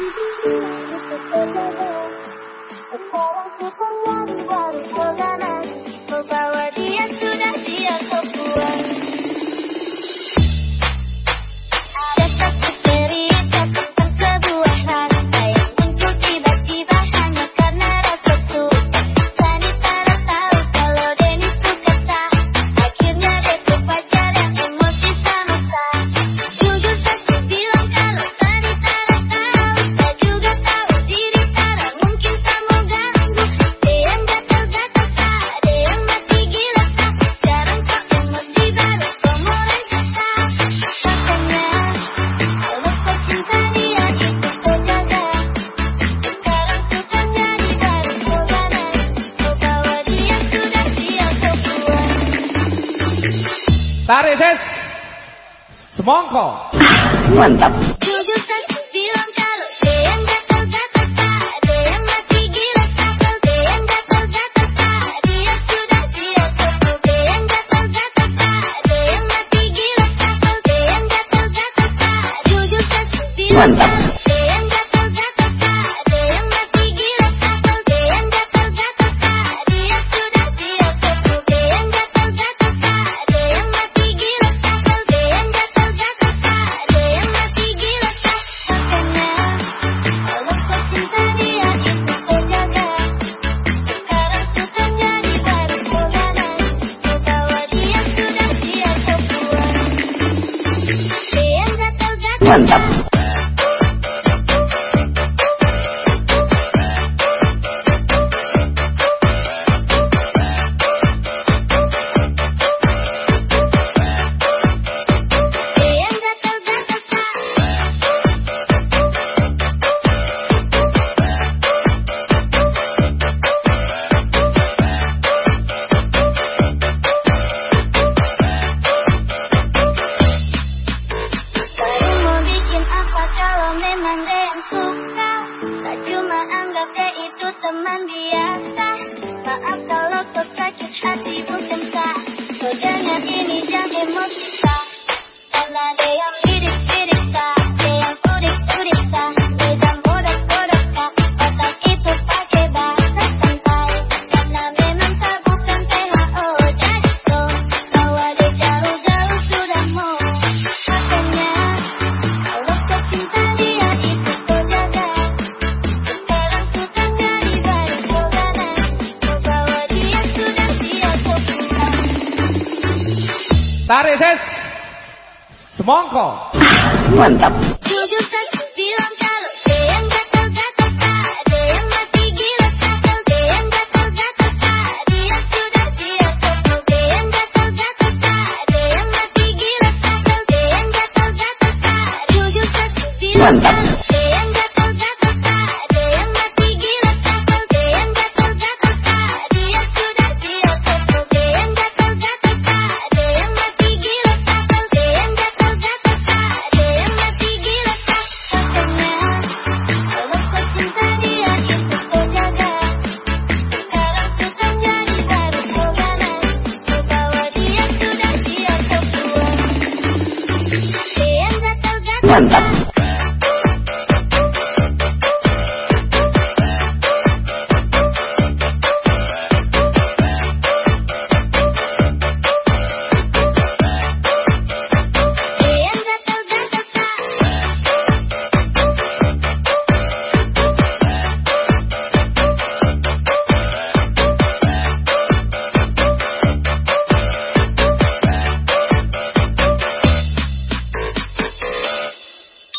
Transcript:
Thank you. Tarik ses. Semongko. Mantap. Mantap. Mantap. Teman biasa Maaf kalau kau hati bukan tak Kau jangan ini jangan emosi Tarik ses. Semongko. Mantap. Jujur saja bilang kalau Ada yang gatal-gatal tak Ada yang mati gila sakal Ada yang gatal-gatal tak Dia sudah siap kau Ada yang gatal-gatal tak Ada yang mati gila sakal Ada yang gatal-gatal tak Jujur saja bilang Mantap. Dia sudah siap